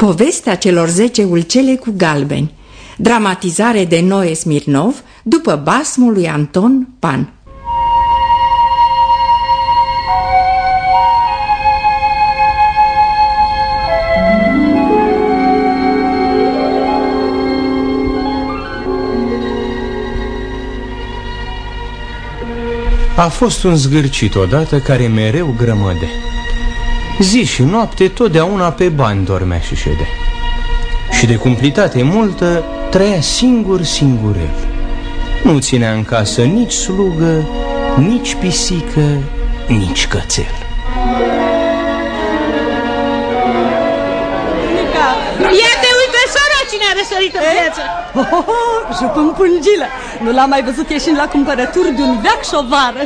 Povestea celor zece ulcele cu galbeni. Dramatizare de Noe Smirnov după basmul lui Anton Pan. A fost un zgârcit odată care mereu grămăde Zi și noapte totdeauna pe bani dormea și șede Și de cumplitate multă trăia singur singurel Nu ținea în casă nici slugă, nici pisică, nici cățel. Ia te uite, sora, cine a răsărit în viață. Oh, oh, oh, jupân pungilă Nu l-am mai văzut ieșind la cumpărături de un veac și o vară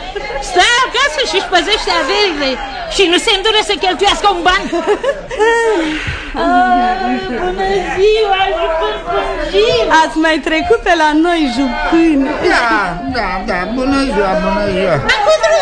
Stai acasă și-și păzește averile Și nu se îndură să cheltuiască un ban Bună ziua, jupân pungilă Ați mai trecut pe la noi, jupân Da, da, da, bună ziua, bună ziua. Acudru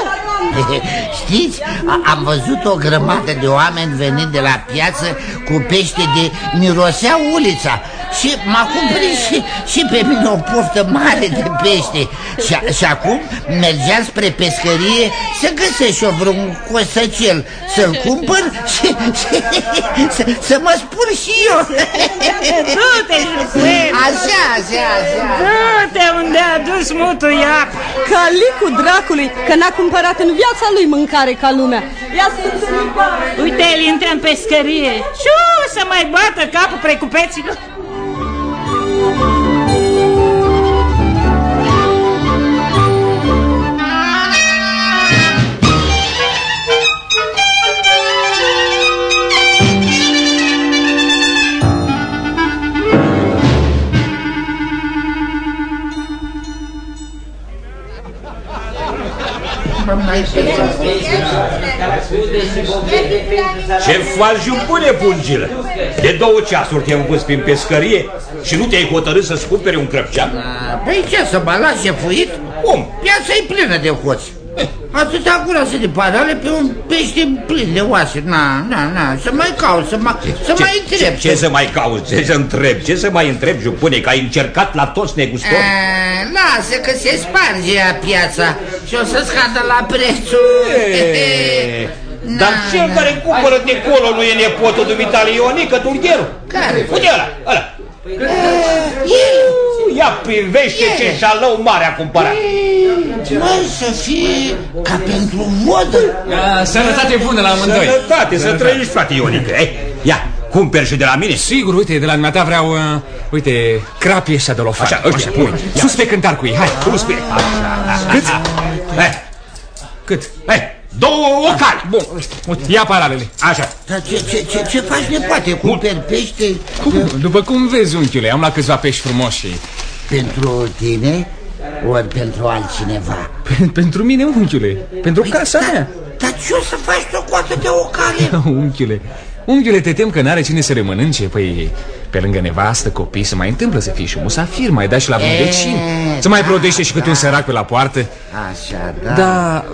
Știți, a- am văzut o grămadă de oameni venind de la piață cu pește de mirosea ulița și m-a cumpărit și, și pe mine o poftă mare de pește. Și, a- și acum mergeam spre pescărie să găsesc și eu vreun cosăcel să-l cumpăr și, și să, să mă spun și eu. Du-te, jupân Așa, așa, așa. Du-te unde a dus mutul iapă Calicul dracului, că n-a cumpărat în viața lui mâncare ca lumea. Ia stântânică Uite, el intră în pescărie. Și o să mai bată capul precupeților Ce faci, pune pungilă? De două ceasuri te-am pus prin pescărie și nu te-ai hotărât să-ți cumpere un crăpcean? Păi ce, să mă las jefuit? Cum? Piața e plină de hoți. Atâta gurase de parale pe un pește plin de oase. Na, na, na, să mai caut, să, mai, să Ce, mai întreb. ce, ce să mai cauți? Ce să întreb? Ce să mai întreb, jupune? Că ai încercat la toți negustori? A, lasă că se sparge ea piața și o să scadă la prețul. E, Na, Dar cel na. care cumpără de colo nu e nepotul dumitale Ionică Tulgheru? Care? Uite ăla, ăla. El, Ia privește ce șalău mare a cumpărat. măi, să fie ca pentru vodă. A, sănătate bună la amândoi. Sănătate, să trăiești, frate Ionică. Eh, ia, cumperi și de la mine. Sigur, uite, de la dumneata vreau, uh, uite, crapii ăștia de lofan. Așa, ăștia, Uite, pune. Sus pe cântar cu ei, hai. Cum spune? Așa, Cât? Eh, Cât? eh, două ocali. Bun, uite, ia paralele. Așa. Dar ce, ce, ce, ce faci, nepoate? Cumperi pește Cum? După cum vezi, unchiule, am luat câțiva pești frumoși. pentru tine ori pentru altcineva? Pe- Pentru mine, unchiule, pentru casa da, mea. Dar ce o să faci tu cu atâtea ocale? Unchiule, unchiule, te tem că n-are cine să le mănânce? Păi, pe lângă nevastă, copii, se mai întâmplă să fii și musafir, mai dai și la un E, vecin. Să mai da, prodește și câte un da. sărac pe la poartă. Așa, da. Da,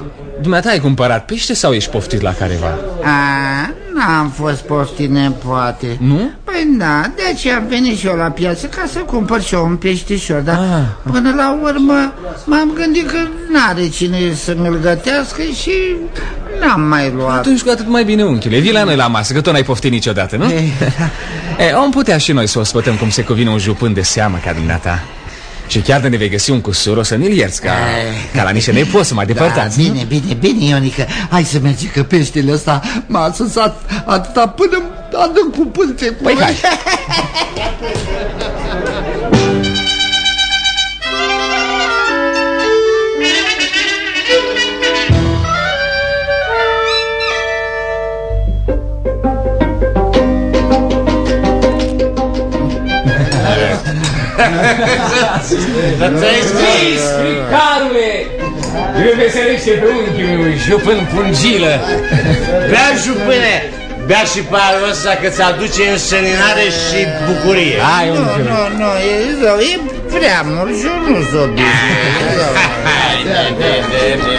dumneata ai cumpărat pește sau ești poftit la careva? A, n-am fost poftit, nepoate. Nu? Păi da, de aceea am venit și eu la piață ca să cumpăr și eu un peștișor, dar Ah. până la urmă m-am gândit că n-are cine să mi-l gătească și n-am mai luat. Atunci cu atât mai bine, unchiule. Vii la noi la masă, că tot n-ai poftit niciodată, nu? Ei. e, om putea și noi să o spătăm cum se cuvine un jupân de seamă ca dumneata. Și chiar de ne vei găsi un cusur, o să ne-l ierți, ca, ca la niște nepoți să mai Da, depărtați. nu? bine, bine, bine, Ionica Hai să mergem că peștele ăsta m-a asusat atâta până adânc cu pânțe Păi hai. Ți-ai scris, fricarule! Îl veselește pe unchiul, jupân pungilă. Bea jupâne, bea și parul ăsta că ți aduce înseninare și bucurie. Hai, Nu, unchiule. nu, nu, e rău, e prea mult și eu nu sunt obișnuit. Hai, de, de, de, de.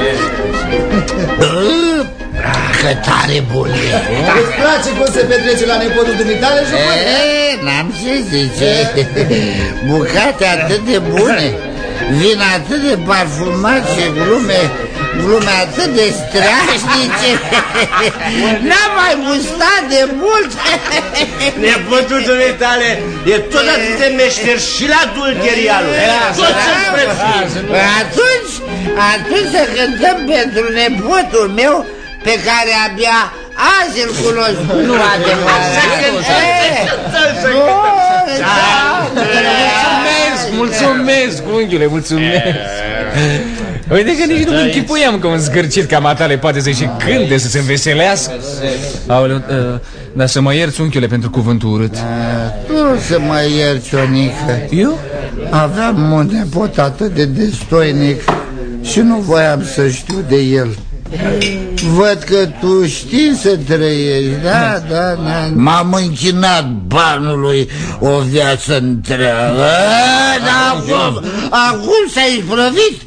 Că tare bun e Îți place cum se petrece la nepotul dumitale, jupâne? E, n-am ce zice Bucate atât de bune Vin atât de parfumat și glume Glume atât de strașnice. N-am mai gustat de mult. Nepotul dumitale e tot atât de meșter și la dulterialul Tot să-l Atunci, atunci să cântăm pentru nepotul meu Pe care abia azi îl cunosc. Nu adevărat Să cântăm, să Mulțumesc, mulțumesc, unghiule, mulțumesc Uite că nici nu mi închipuiam că un zgârcit ca matale poate să și cânte, să se înveselească. Aoleu, uh, dar să mă ierți, unchiule, pentru cuvântul urât. Nu să mă ierți, Ionică Eu? Aveam un nepot atât de destoinic și nu voiam să știu de el. Văd că tu știi să trăiești, da, da, da. M-am închinat banului o viață întreagă. Dar acum, acum s-a isprăvit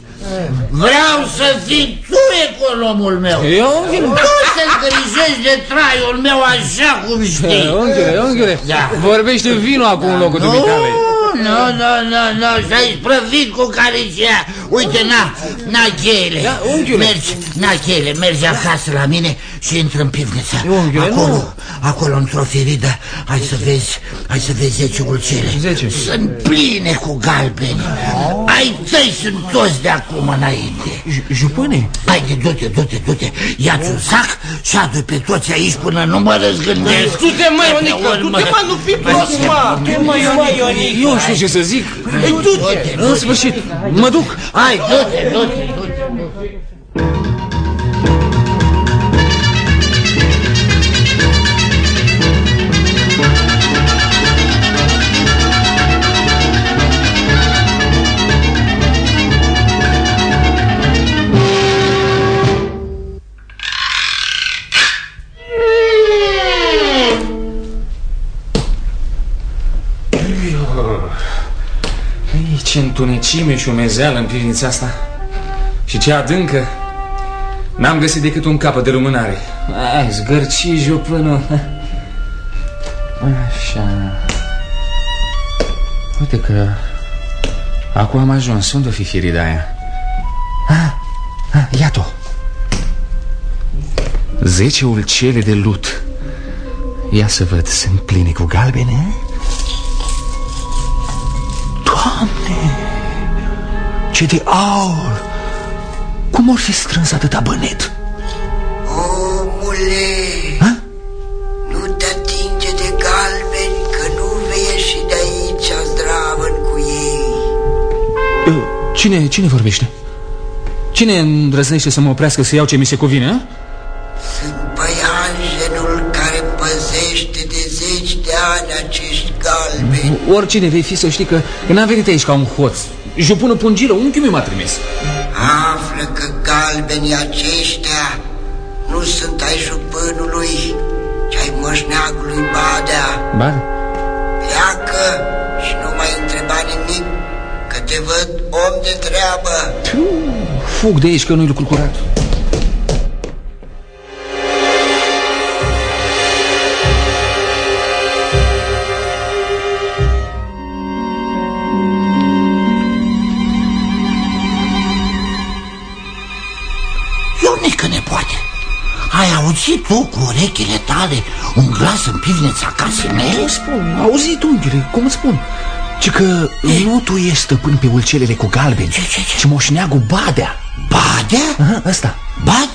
Vreau să fii tu economul meu Eu? Tu să îngrijești de traiul meu așa cum știi Unghiule, unghiule, Da. vorbește vinul acum în locul Nu, dumitale nu, nu, nu, nu, și-ai sprăvit cu caricia Uite, na, na cheile Da, unghiule. Mergi, na cheile, mergi acasă la mine și intră în pivniță. Unghiule, Acolo, nu. acolo într-o firidă Hai să vezi, hai să vezi zece ulcele Zece. Sunt pline cu galbeni. Ai tăi sunt toți de acum înainte. Jupâne? Haide, du-te, du-te, du-te. Ia-ți un sac și adu pe toți aici până nu mă răzgândesc. Du-te, mă, Ionică, du-te, mă, nu fi prost, mă. Du-te, mă, Ionică. Eu știu ce să zic. Ei, du-te În sfârșit, mă duc Hai, du-te, du-te, du-te Ei, întunecime și umezeală în pivnița asta. Și ce adâncă N-am găsit decât un capăt de lumânare. Ai, zgârci jupânul Așa. Uite că Acum am ajuns, unde-o fi firida aia? Ah, ah, Iată-o. Zece ulcele de lut. Ia să văd, sunt pline cu galbene? Ce de aur! Cum or fi strâns atâta bănet? Omule, Ha? nu te atinge de galbeni, că nu vei ieși de aici zdravăn cu ei. Uh, Cine, cine vorbește? Cine îndrăznește să mă oprească să iau ce mi se cuvine? a? Sunt păianjenul care păzește de zeci de ani acești galbeni. Oricine vei fi să știi că, că n-am venit aici ca un hoț Jupunul Pungilă, unchiul meu m-a trimis Află că galbenii aceștia nu sunt ai jupânului, ci ai moșneagului Badea. Ba, Pleacă și nu mai întreba nimic, că te văd om de treabă. fug de aici că nu-i lucru curat Ionică nepoate Ai auzit tu cu urechile tale un glas în pivnița casei mele? Spun, auzit unchiule, cum îți spun? Ci că nu tu ești stăpân pe ulcelele cu galbeni Ce, ce, ce? Ci moșneagul Badea Badea? Aha, ăsta Bad?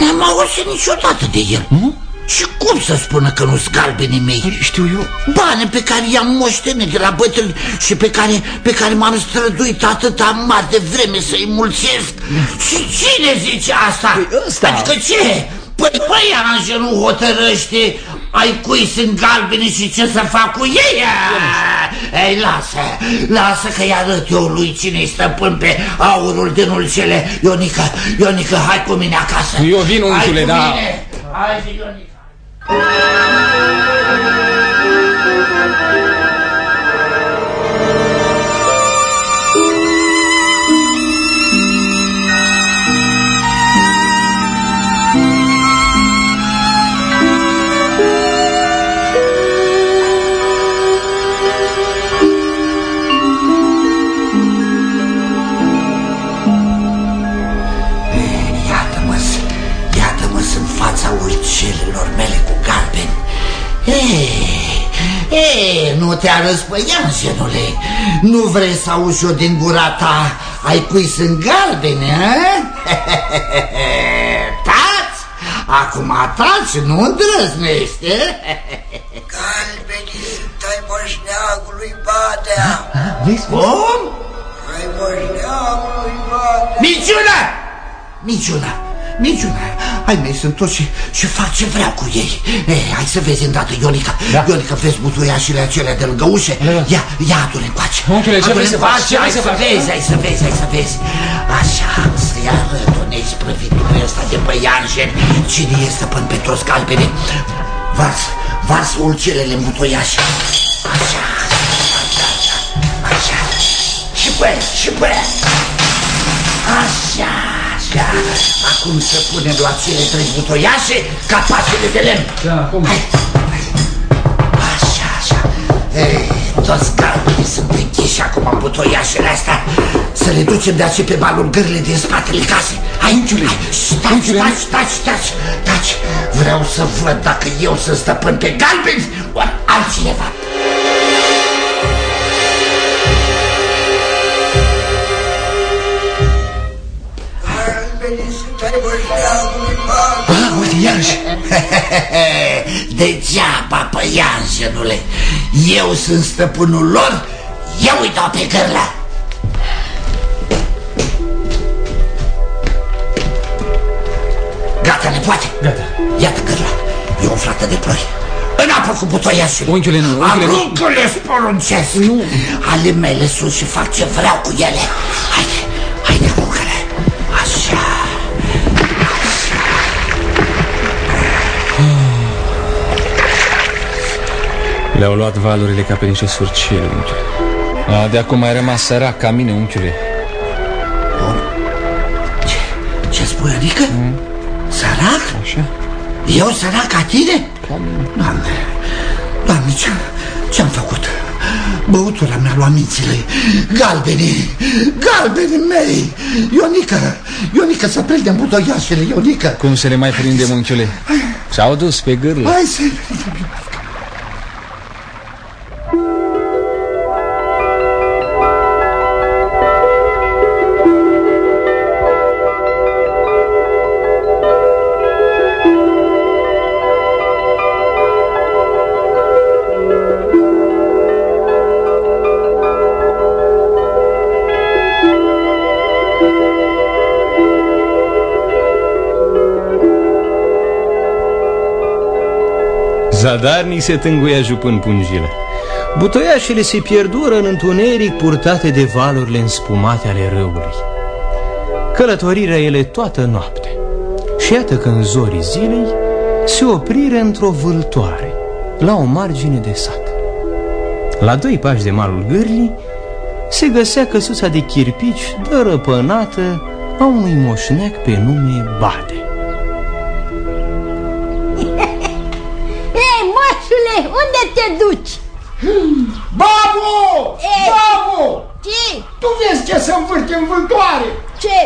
N-am auzit niciodată de el Nu? Și cum să spună că nu-s galbenii mei? Știu eu Bani pe care i-am moștenit de la bătrâni și pe care, pe care m-am străduit atâta mare de vreme să-i mulțesc. Și cine zice asta? Păi ăsta. Adică ce? Păi păi nu hotărăște ai cui sunt galbeni și ce să fac cu ei? Ei, lasă, lasă că-i arăt eu lui cine-i stăpân pe aurul din ulcele. Ionica, Ionica, hai cu mine acasă. Eu vin, Hai unchiule, cu da. mine. Hai, Ionica. Thank you. Nu te arăți pe Ianjenule Nu vrei să auzi eu din gura ta Ai cui sunt galbene, a? Tați! Acum tați, nu îndrăznește Galbenii sunt ai moșneagului Badea. Vezi cum? Ai moșneagului Badea. Niciuna! Niciuna! Niciuna! Ai mei sunt toți și, și fac ce vreau cu ei e, Hai să vezi îndată, Ionica da. Ionica, vezi butuiașile acelea de lângă ușe? Da. Ia, ia adu-le încoace Unchiule, ce vrei să faci? Ce Hai vrei să să faci? vezi, hai să vezi, hai să vezi Așa, să-i arăt un isprăvitul ăsta de băianjen Cine e stăpân pe toți galbene Vars, vars ulcelele în butoiașe Așa, așa, așa, așa Și pe, și pe Așa, așa Acum să punem la cele trei butoiașe capacele de lemn. Da, cum? Hai, hai. Așa, așa. Ei, toți galbenii sunt închiși acum în butoiașele astea. Să le ducem de aceea pe malul gările din spatele casei. Hai, hai, stați, stați, stați, stați, stați Vreau să văd dacă eu sunt stăpân pe galbeni ori altcineva Ah, uite, iarăși. Degeaba, păianjenule Eu sunt stăpânul lor. Eu îi dau pe gârlă. Gata, nepoate Gata. Iată gârla. E o frată de ploi. În apă cu butoiașul. Unchiule, nu, unchiule, nu. Aruncă-le, sporuncesc. Nu. Ale mele sus și fac ce vreau cu ele. Haide, haide, aruncă-le. Așa Le-au luat valurile ca pe niște surcile, unchiule A, de acum ai rămas sărac ca mine, unchiule Ce, ce spui, adică? Mm. Sărac? Așa Eu sărac ca tine? Doamne, doamne, ce, ce-am făcut? Băutura mi-a luat mințile Galbenii, galbenii mei Ionica, Ionica să prinde în butoiașele, Ionica Cum să le mai prindem, unchiule? S-au dus pe gârlă Hai să Zadarnic se tânguia jupând pungile. Butoiașele se pierdură în întuneric purtate de valurile înspumate ale râului. Călătorirea ele toată noapte. Și iată că în zorii zilei se opriră într-o vâltoare La o margine de sat. La doi pași de malul gârlii Se găsea căsuța de chirpici dărăpânată A unui moșneac pe nume Bade te duci? Babu! Ei. Babu! Ce? Tu vezi ce se învârte în vâltoare? Ce?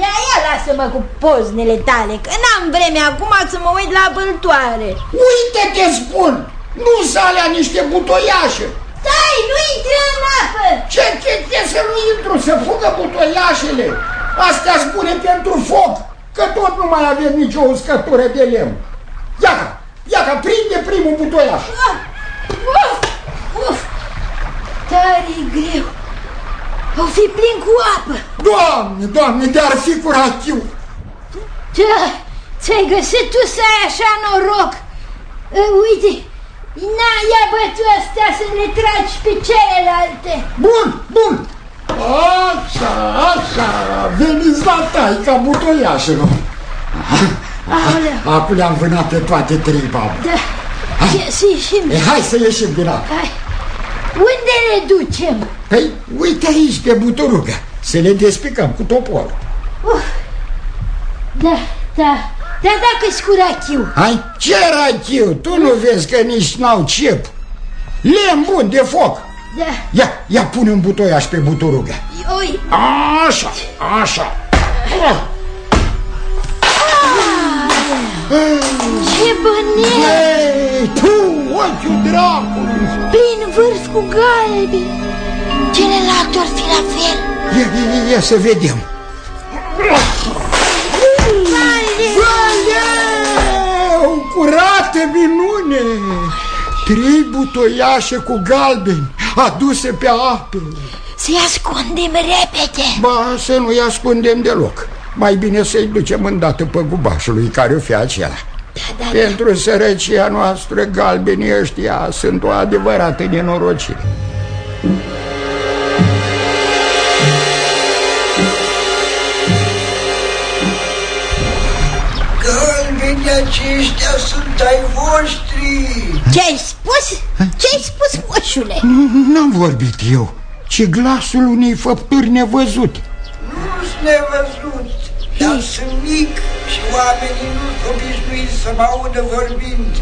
Ia, ia, lasă-mă cu poznele tale, că n-am vreme acum să mă uit la băltoare. Uite te spun! Nu s alea niște butoiașe! Stai, nu intră în apă! Ce, ce, ce să nu intru, să fugă butoiașele? astea spune pentru foc, că tot nu mai avem nicio uscătură de lemn. Iaca, iaca, prinde primul butoiaș. Ah, Uf, uf, tare greu. O fi plin cu apă. Doamne, doamne, de-ar fi curachiu. Ce? Ți-ai găsit tu să ai așa noroc? E, uite, na, ia bă tu astea să le tragi pe celelalte. Bun, bun. Așa, așa, veniți la taica butoiașelor. Aoleu. Acum le-am vânat pe toate trei, babă. Da, ce, să ieșim. E, hai să ieșim din apă. Hai. Unde le ducem? Păi, uite aici, pe buturugă. Să le despicăm cu toporul. Uf. Da, da, da, dacă-s curachiu. Hai, ce rachiu? Tu nu vezi că nici n-au cep? Lemn bun de foc. Da, Ia, ia pune un butoiaș pe buturugă. oi, Așa, așa. Ce bănet! Ei, tu, ochiul dracului! Plin vârf cu galbi. Celălalt or fi la fel. Ia, ia, ia să vedem. Valeu! Curată minune! Trei butoiașe cu galbeni aduse pe apă. Să-i ascundem repede. Ba, să nu-i ascundem deloc. Mai bine să-i ducem îndată pe gubașului care o fi acela. Da, da, Pentru sărăcia noastră, galbenii ăștia sunt o adevărată nenorocire. Galbenii aceștia sunt ai voștri. Ce-ai spus? Ce-ai spus, moșule? Nu, N-am vorbit eu, ci glasul unei făpturi nevăzute. Nu-s nevăzut, dar sunt mic și oamenii nu sunt obișnuiți să mă audă vorbind.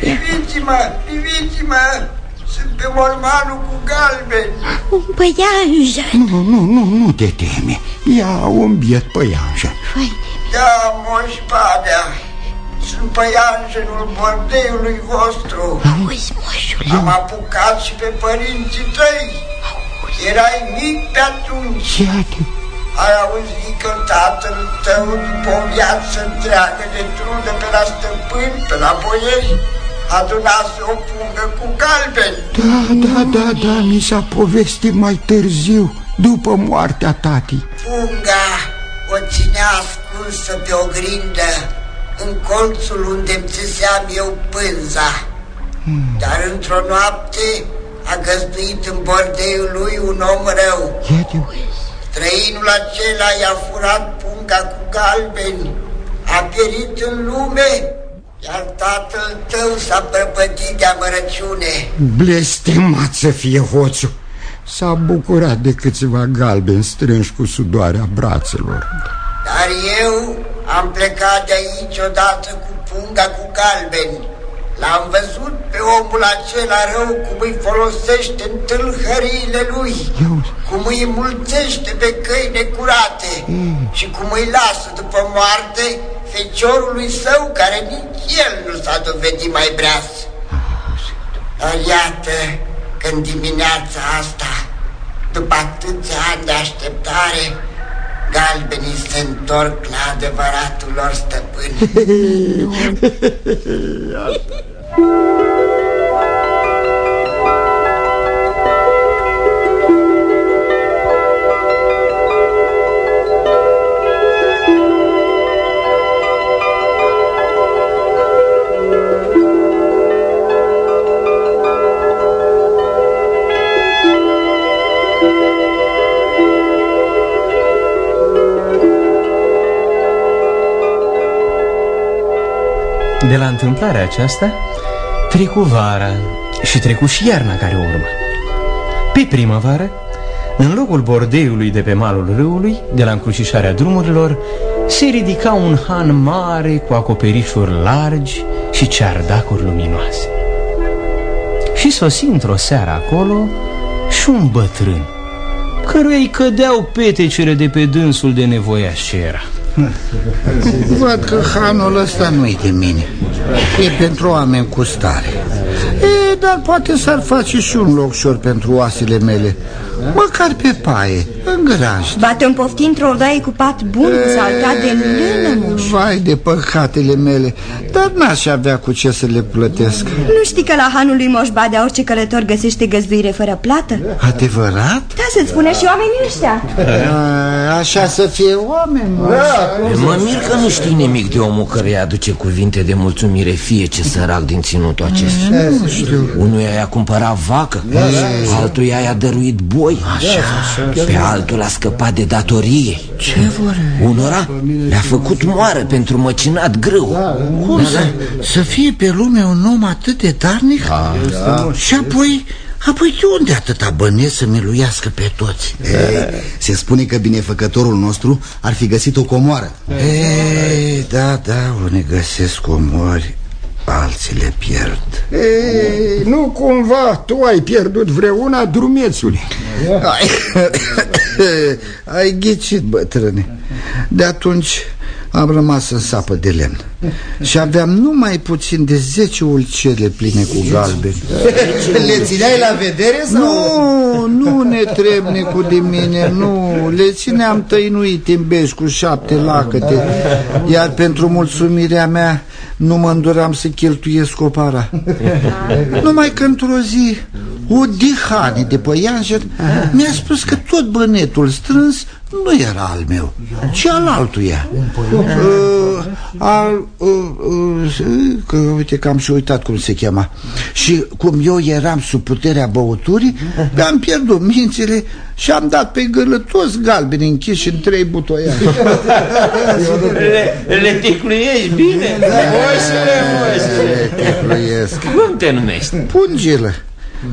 Priviți-mă, priviți-mă, sunt pe mormanul cu galbeni. Un păianjen. Nu, nu, nu, nu te teme. Ia un biet păianjen. Da, moș Badea, sunt păianjenul bordeiului vostru. Auzi, moșule. Am apucat și pe părinții tăi. Erai mic pe atunci. Iată. Ai auzit că tatăl tău, după o viață întreagă de trudă pe la stăpâni, pe la boieri, adunase o pungă cu galbeni. Da, da, da, da, mi s-a povestit mai târziu, după moartea tatii. Punga o ținea ascunsă pe o grindă, în colțul unde îmi țeseam eu pânza. Dar într-o noapte a găzduit în bordeiul lui un om rău. Iată. Străinul acela i-a furat punga cu galbeni, a pierit în lume, iar tatăl tău s-a prăpătit de amărăciune. Blestemat să fie hoțul. S-a bucurat de câțiva galbeni strânși cu sudoarea brațelor. Dar eu am plecat de aici odată cu punga cu galbeni. L-am văzut pe omul acela rău cum îi folosește în tâlhăriile lui, cum îi mulțește pe căi necurate și cum îi lasă după moarte feciorului său care nici el nu s-a dovedit mai breas. Dar iată că în dimineața asta, după atâția ani de așteptare, galbenii se întorc la adevăratul lor stăpân. De la întâmplarea aceasta trecu vara și trecu și iarna care urmă. Pe primăvară, în locul bordeiului de pe malul râului, de la încrucișarea drumurilor, se ridica un han mare cu acoperișuri largi și ceardacuri luminoase. Și sosi într-o seară acolo și un bătrân, căruia îi cădeau petecele de pe dânsul de nevoiaș ce era. Văd că hanul ăsta nu-i de mine. E pentru oameni cu stare. E, dar poate s-ar face și un locșor pentru oasele mele Măcar pe paie, în granj Ba te pofti într-o odaie cu pat bun, cu saltat de lână, moș. Vai de păcatele mele Dar n-aș avea cu ce să le plătesc Nu știi că la hanul lui Moș Badea orice călător găsește găzduire fără plată? Adevărat? Da, să-ți spune și oamenii ăștia A, Așa să fie oameni da, Mă mir că nu știi nimic de omul care aduce cuvinte de mulțumire fie ce sărac din ținutul acesta. Nu știu Unuia i-a cumpărat vacă, altuia i-a dăruit boi, Așa. pe altul a scăpat de datorie. Ce vor? Unora le-a făcut moară pentru măcinat grâu. Cum să, să fie pe lume un om atât de darnic? Da. Și apoi, apoi de unde atâta băneți să miluiască pe toți? E, se spune că binefăcătorul nostru ar fi găsit o comoară Ei, da, da, unii găsesc comori, alții le pierd. Ei, nu cumva tu ai pierdut vreuna, drumețule Ai, ai ghicit, bătrâne. De atunci am rămas în sapă de lemn. Și aveam numai puțin de 10 ulcele pline cu galben Le țineai la vedere sau? Nu, nu ne trebnicu de mine, nu. Le țineam tăinuit în beș cu șapte lacăte. Iar pentru mulțumirea mea nu mă înduream să cheltuiesc o para Numai că într-o zi o dihane de păianjer mi-a spus că tot bănetul strâns nu era al meu, ci al altuia. Uh, al, uh, uh, că, uite că am și uitat cum se chema. Și cum eu eram sub puterea băuturii, mi-am pierdut mințile și am dat pe gârlă toți galbeni închiși în trei butoiani. Le, le ticluiești bine? Moșule, moșule. Le ticluiesc. Cum te numești? Pungilă.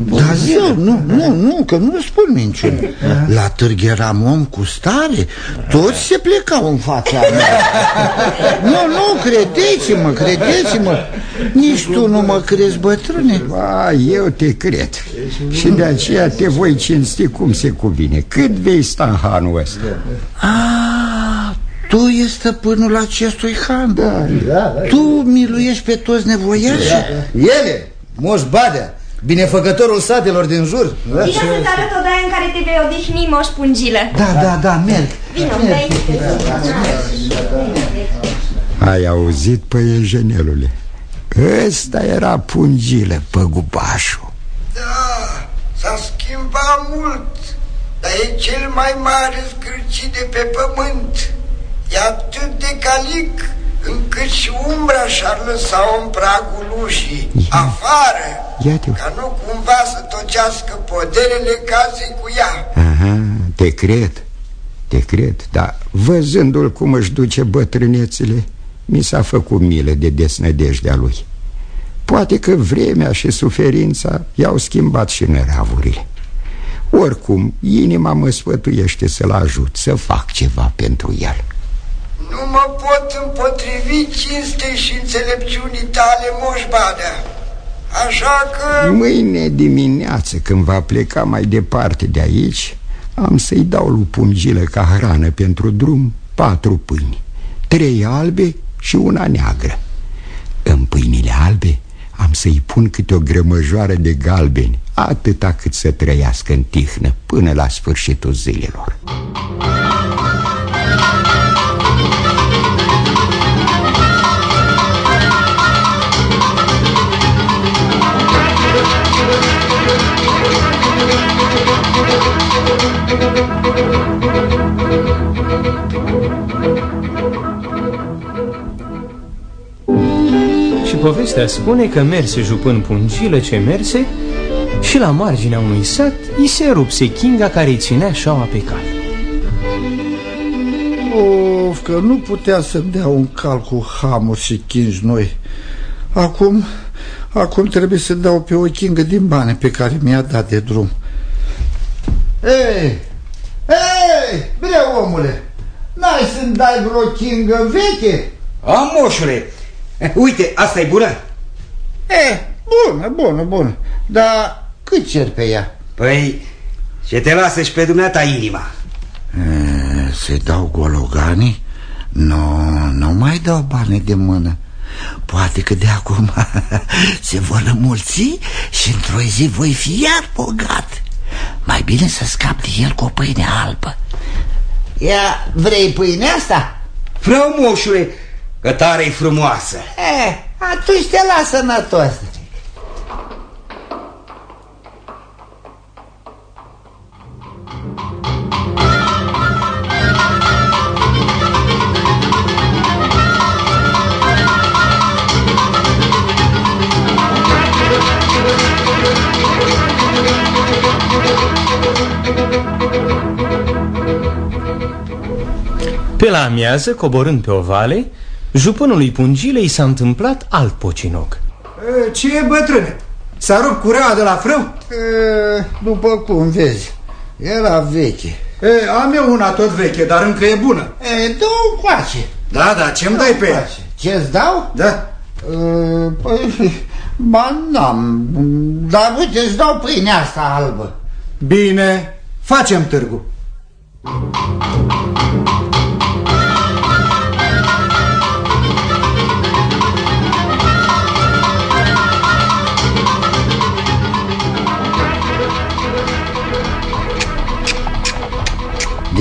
Da, zău, nu, nu, nu, că nu spun minciuni La târg eram om cu stare. Toți se plecau în fața mea. Nu, nu, credeți-mă, credeți-mă. Nici tu nu mă crezi, bătrâne. Ba, eu te cred. Și de aceea te voi cinsti cum se cuvine. Cât vei sta în hanul ăsta? Ah, tu ești stăpânul acestui han. Da, da, da. Tu miluiești pe toți nevoiași da. Ele, Moș Badea Binefăcătorul satelor din jur Vino să-ți arăt o daie în care te vei odihni, moș pungilă Da, da, da, merg. Vino, merg. Ai auzit, păiejenelule Ăsta era pungilă, păgubașul. Da, s-a schimbat mult Dar e cel mai mare scârcit de pe pământ. E atât de calic încât și umbra și-ar lăsa în pragul ușii, afară, Iată. ca nu cumva să tocească poderele casei cu ea. Aha, te cred, te cred Dar văzându-l cum își duce bătrânețile Mi s-a făcut milă de desnădejdea lui Poate că vremea și suferința i-au schimbat și năravurile Oricum, inima mă sfătuiește să-l ajut, să fac ceva pentru el Nu mă pot împotrivi cinstei și înțelepciunii tale, moșbadea. Așa că... Mâine dimineață, când va pleca mai departe de aici Am să-i dau lui Pungilă ca hrană pentru drum patru pâini Trei albe și una neagră În pâinile albe am să-i pun câte o grămăjoară de galbeni Atâta cât să trăiască în tihnă până la sfârșitul zilelor povestea spune că merse jupân pungilă ce merse Și la marginea unui sat îi se rupse chinga care îi ținea șaua pe cale Of, că nu putea să-mi dea un cal cu hamuri și chingi noi. Acum, acum trebuie să dau pe o chingă din bani pe care mi-a dat de drum. Ei, ei, bre omule, n-ai să-mi dai vreo chingă veche? Am, moșule Uite, asta e bună? E, bună, bună, bună Dar cât cer pe ea? Păi, ce te lasă și pe dumneata inima Să-i dau gologanii? Nu, nu mai dau bani de mână Poate că de acum se vor înmulți și într-o zi voi fi iar bogat Mai bine să scap de el cu o pâine albă Ia, vrei pâinea asta? Vreau, moșule, că tare e frumoasă. Eh, atunci te las sănătos. Pe la amiază, coborând pe o vale Jupânului pungilei s-a întâmplat alt pocinoc. E, Ce e bătrâne? S-a rupt cureaua de la frâu? E, după cum vezi, era veche. E, am eu una tot veche, dar încă e bună. E, dă-o coace Da, da, ce-mi dai pe ea? Ce-ți dau? Da. E, păi, ba n-am, dar uite, îți dau pâinea asta albă. Bine, facem târgu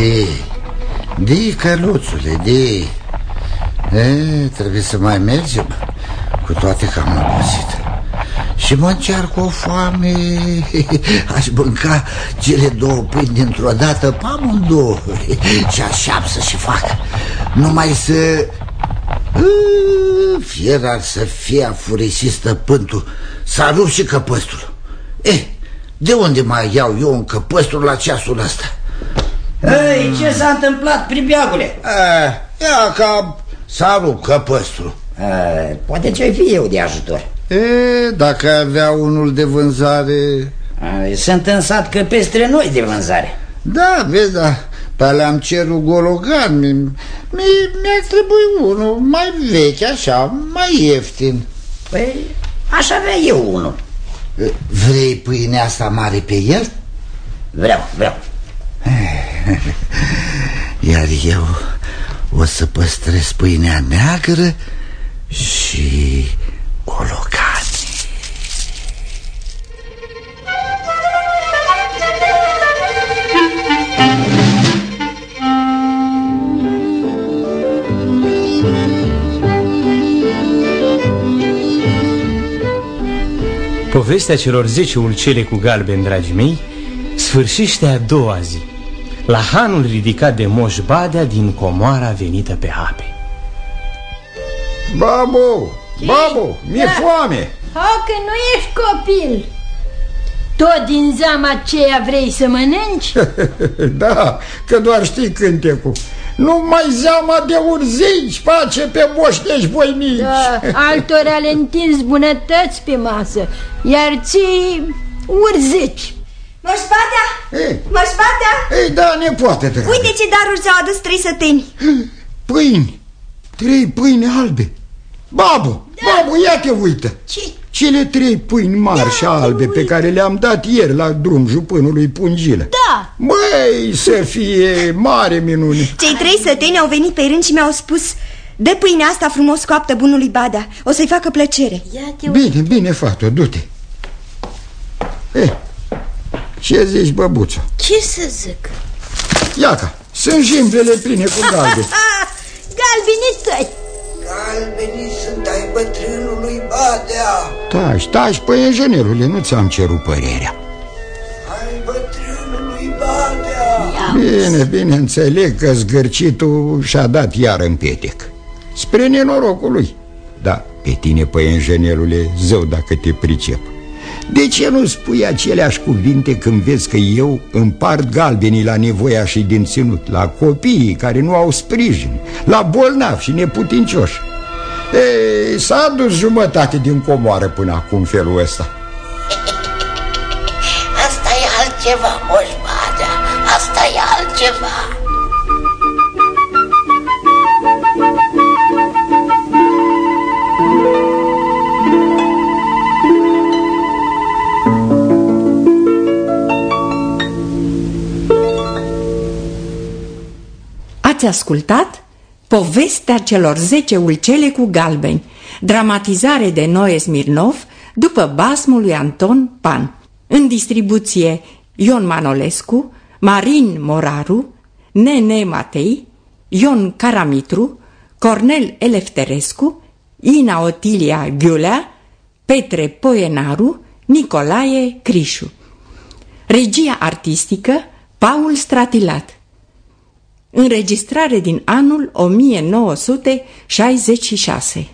De, de, căluțule, de e, Trebuie să mai mergem Cu toate că am obosit și mă încear cu o foame Aș mânca cele două pâini dintr-o dată Pe amândouă Și așa să și fac. Numai să Fier ar să fie afurisit stăpântul S-a rupt și căpăstul. Eh, de unde mai iau eu un căpăstul la ceasul ăsta? Ei, ce s-a întâmplat, pribeagule? Eh, ia ca s-a rupt căpăstul Eh, Poate ce-ai fi eu de ajutor. E, dacă avea unul de vânzare... Eh, Sunt în sat că peste noi de vânzare. Da, vezi, da, pe alea am cerut gologan mi, mi, Mi-ar trebui unul mai vechi, așa, mai ieftin. Păi, aș avea eu unul. Vrei pâinea asta mare pe el? Vreau, vreau Iar eu o să păstrez pâinea neagră și colocani. Povestea celor zece ulcele cu galben, dragii mei, sfârșește a doua zi, la hanul ridicat de Moș Badea din comoara venită pe ape. Babu, babu, mi-e Da. foame Ha, că nu ești copil. Tot din zeama aceea vrei să mănânci? Da, că doar știi cântecul Numai zeama de urzici face pe moștești voi mici Da, altora le întins bunătăți pe masă, iar ții urzici. Moșbadea! Ei. Moșbadea! Ei, da, nepoate, dragă. Uite ce daruri ți-au adus trei săteni. Pâini, trei pâini albe. Babu, babu, ia te uită. Ce? Cele trei pâini mari și albe pe care le-am dat ieri la drum jupânului Pungilă. Da, Băi, să fie mare minune. Cei trei săteni au venit pe rând și mi-au spus Dă pâinea asta frumos coaptă bunului Badea. O să-i facă plăcere. Ia te Bine, bine, fată, du-te. Eh, ce zici, băbuță? Ce să zic? Iaca, sunt jimbrele pline cu galbe. Galbenii tăi. Galbenii sunt ai bătrânului Badea. Taci, taci, păienjenerule, nu ți-am cerut părerea. Ai bătrânului Badea. Bine, bine, înțeleg că zgârcitul și-a dat iar în petec. Spre nenorocul lui. Da, pe tine, păienjenelule, zău dacă te pricep De ce nu spui aceleași cuvinte când vezi că eu împart galbenii la nevoia și din ținut La copiii care nu au sprijin La bolnavi și neputincioși? Ei, s-a dus jumătate din comoară până acum felul ăsta. Asta e altceva, Moș Badea. Asta e altceva Ați ascultat povestea celor zece ulcele cu galbeni, dramatizare de Noe Smirnov după basmul lui Anton Pan. În distribuție Ion Manolescu, Marin Moraru, Nene Matei, Ion Caramitru, Cornel Elefterescu, Ina Otilia Ghiulea, Petre Poenaru, Nicolae Crișu. Regia artistică Paul Stratilat. Înregistrare din anul 1966